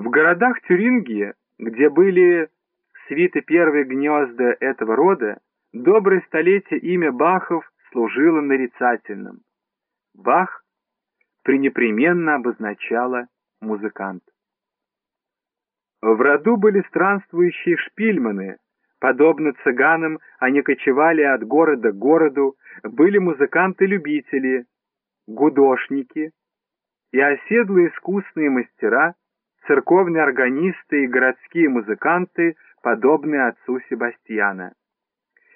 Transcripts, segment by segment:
В городах Тюрингии, где были свиты первые гнезда этого рода, доброе столетие имя Бахов служило нарицательным. Бах пренепременно обозначало музыкант. В роду были странствующие шпильманы, подобно цыганам они кочевали от города к городу, были музыканты-любители, гудошники и оседлые искусные мастера, церковные органисты и городские музыканты, подобные отцу Себастьяна.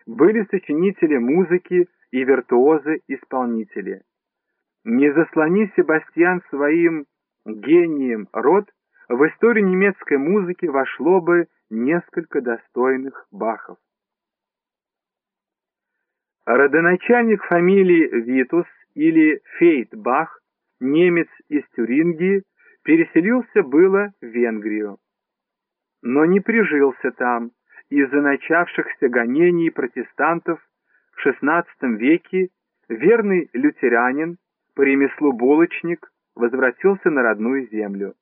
Были сочинители музыки и виртуозы-исполнители. Не заслони Себастьян своим гением род, в историю немецкой музыки вошло бы несколько достойных Бахов. Родоначальник фамилии Витус или Фейтбах, немец из Тюрингии, переселился было в Венгрию, но не прижился там из-за начавшихся гонений протестантов в XVI веке верный лютеранин, по ремеслу булочник, возвратился на родную землю.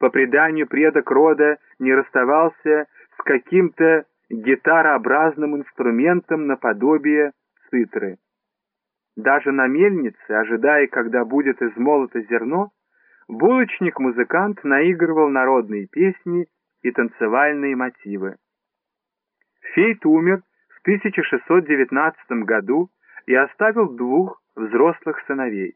По преданию предок рода не расставался с каким-то гитарообразным инструментом наподобие цитры. Даже на мельнице, ожидая, когда будет измолото зерно, булочник-музыкант наигрывал народные песни и танцевальные мотивы. Фейт умер в 1619 году и оставил двух взрослых сыновей.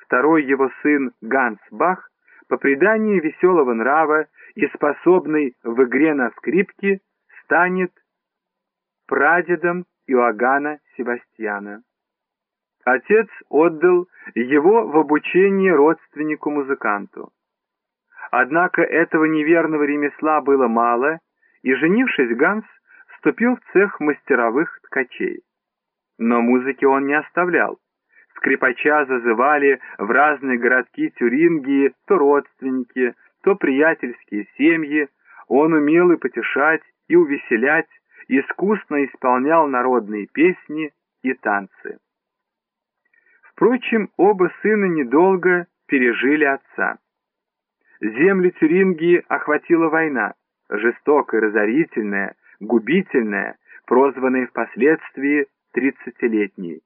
Второй его сын Ганс Бах, по преданию веселого нрава и способный в игре на скрипке, станет прадедом Иоганна Себастьяна. Отец отдал его в обучение родственнику-музыканту. Однако этого неверного ремесла было мало, и, женившись, Ганс вступил в цех мастеровых ткачей. Но музыки он не оставлял. Скрипача зазывали в разные городки Тюрингии то родственники, то приятельские семьи. Он умел и потешать, и увеселять, искусно исполнял народные песни и танцы. Впрочем, оба сына недолго пережили отца. Земли Тюрингии охватила война, жестокая, разорительная, губительная, прозванная впоследствии тридцатилетней.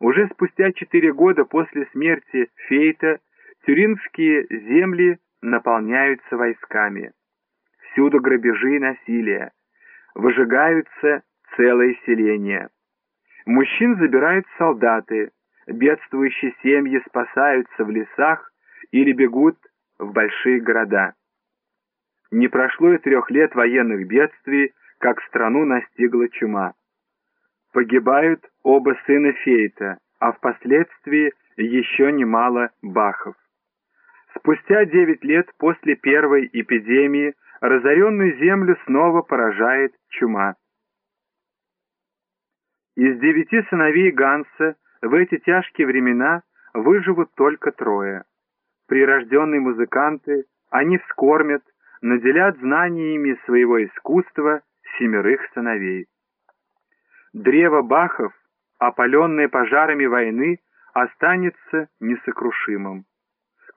Уже спустя четыре года после смерти Фейта тюрингские земли наполняются войсками. Всюду грабежи и насилие. Выжигаются целые селения. Мужчин забирают солдаты, бедствующие семьи спасаются в лесах или бегут в большие города. Не прошло и трех лет военных бедствий, как страну настигла чума. Погибают оба сына Фейта, а впоследствии еще немало бахов. Спустя девять лет после первой эпидемии разоренную землю снова поражает чума. Из девяти сыновей Ганса в эти тяжкие времена выживут только трое. Прирожденные музыканты, они вскормят, наделят знаниями своего искусства семерых сыновей. Древо Бахов, опаленное пожарами войны, останется несокрушимым.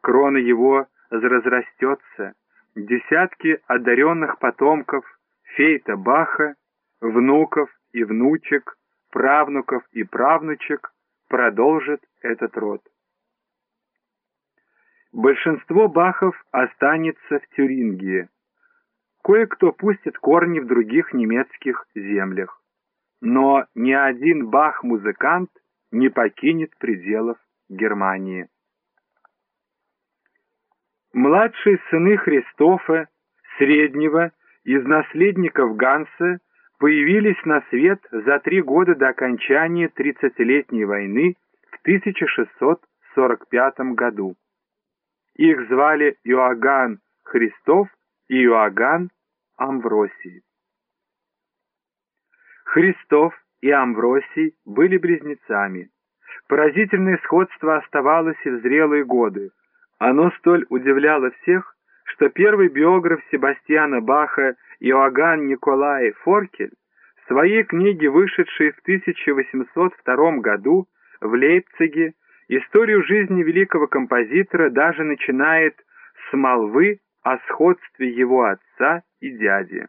Крона его разрастется, десятки одаренных потомков Фейта Баха, внуков и внучек, правнуков и правнучек продолжит этот род. Большинство бахов останется в Тюрингии. Кое-кто пустит корни в других немецких землях но ни один бах-музыкант не покинет пределов Германии. Младшие сыны Христофа, среднего, из наследников Ганса, появились на свет за три года до окончания Тридцатилетней войны в 1645 году. Их звали Иоганн Христов и Иоганн Амвросий. Христов и Амвросий были близнецами. Поразительное сходство оставалось и в зрелые годы. Оно столь удивляло всех, что первый биограф Себастьяна Баха Иоганн Николай Форкель в своей книге, вышедшей в 1802 году в Лейпциге, историю жизни великого композитора даже начинает с молвы о сходстве его отца и дяди.